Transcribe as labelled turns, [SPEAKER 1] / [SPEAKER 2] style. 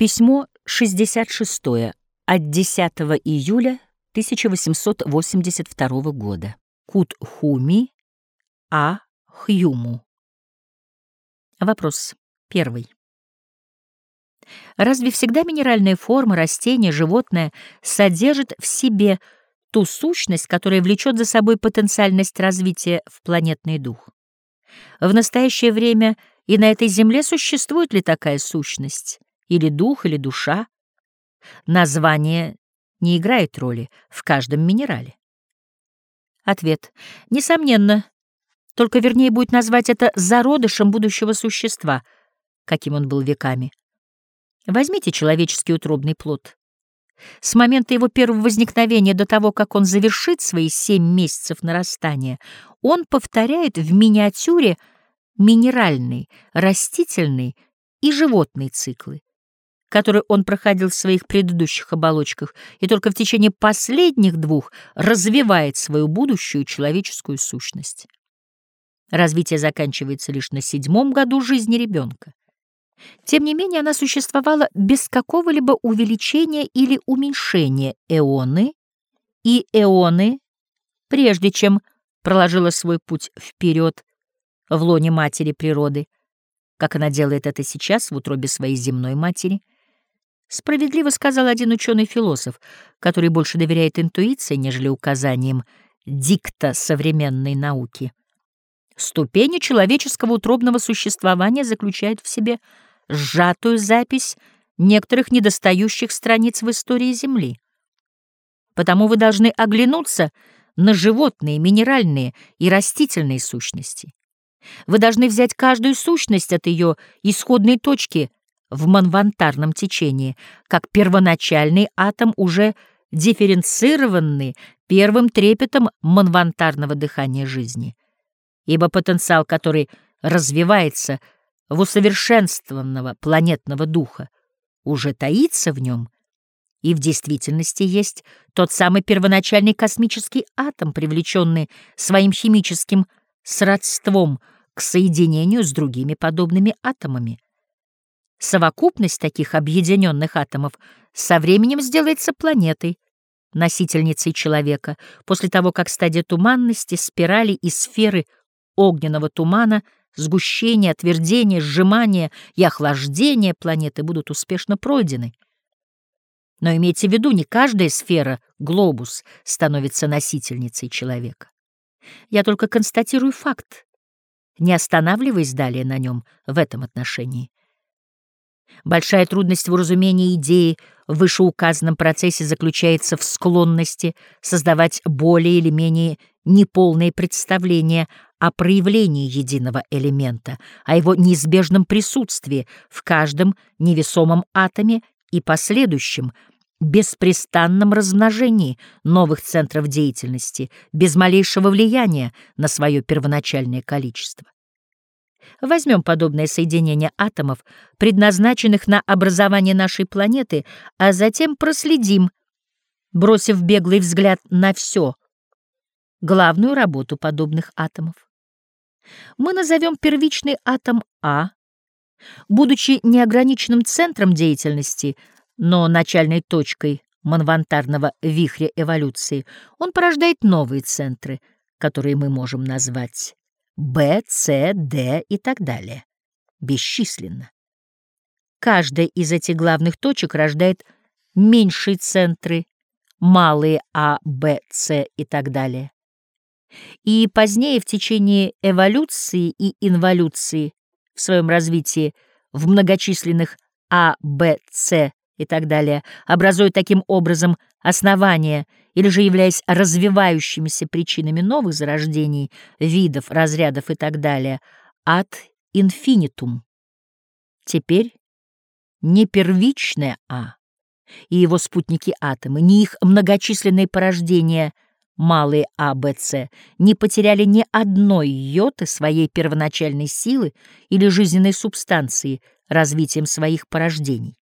[SPEAKER 1] Письмо 66 от 10 июля 1882 года. Кут-Хуми А. Хьюму. Вопрос первый. Разве всегда минеральная форма, растение, животное содержит в себе ту сущность, которая влечет за собой потенциальность развития в планетный дух? В настоящее время и на этой Земле существует ли такая сущность? Или дух, или душа. Название не играет роли в каждом минерале. Ответ. Несомненно, только вернее будет назвать это зародышем будущего существа, каким он был веками. Возьмите человеческий утробный плод. С момента его первого возникновения до того, как он завершит свои семь месяцев нарастания, он повторяет в миниатюре минеральный, растительный и животный циклы который он проходил в своих предыдущих оболочках, и только в течение последних двух развивает свою будущую человеческую сущность. Развитие заканчивается лишь на седьмом году жизни ребенка. Тем не менее, она существовала без какого-либо увеличения или уменьшения эоны, и эоны, прежде чем проложила свой путь вперед в лоне матери природы, как она делает это сейчас в утробе своей земной матери, Справедливо сказал один ученый-философ, который больше доверяет интуиции, нежели указаниям дикта современной науки. Ступени человеческого утробного существования заключают в себе сжатую запись некоторых недостающих страниц в истории Земли. Потому вы должны оглянуться на животные, минеральные и растительные сущности. Вы должны взять каждую сущность от ее исходной точки – в манвантарном течении, как первоначальный атом, уже дифференцированный первым трепетом манвантарного дыхания жизни. Ибо потенциал, который развивается в усовершенствованного планетного духа, уже таится в нем, и в действительности есть тот самый первоначальный космический атом, привлеченный своим химическим сродством к соединению с другими подобными атомами. Совокупность таких объединенных атомов со временем сделается планетой, носительницей человека, после того, как стадия туманности, спирали и сферы огненного тумана, сгущение, отвердение, сжимание и охлаждение планеты будут успешно пройдены. Но имейте в виду, не каждая сфера, глобус, становится носительницей человека. Я только констатирую факт, не останавливаясь далее на нем в этом отношении. Большая трудность в уразумении идеи в вышеуказанном процессе заключается в склонности создавать более или менее неполные представления о проявлении единого элемента, о его неизбежном присутствии в каждом невесомом атоме и последующем, беспрестанном размножении новых центров деятельности, без малейшего влияния на свое первоначальное количество. Возьмем подобное соединение атомов, предназначенных на образование нашей планеты, а затем проследим, бросив беглый взгляд на все, главную работу подобных атомов. Мы назовем первичный атом А, будучи неограниченным центром деятельности, но начальной точкой манвантарного вихря эволюции, он порождает новые центры, которые мы можем назвать Б, С, Д и так далее. Бесчисленно. Каждая из этих главных точек рождает меньшие центры, малые А, Б, С и так далее. И позднее в течение эволюции и инволюции в своем развитии в многочисленных А, Б, С и так далее, образуя таким образом основания или же являясь развивающимися причинами новых зарождений, видов, разрядов и так далее, от инфинитум. Теперь не первичное А и его спутники-атомы, не их многочисленные порождения, малые А, Б, С, не потеряли ни одной йоты своей первоначальной силы или жизненной субстанции развитием своих порождений.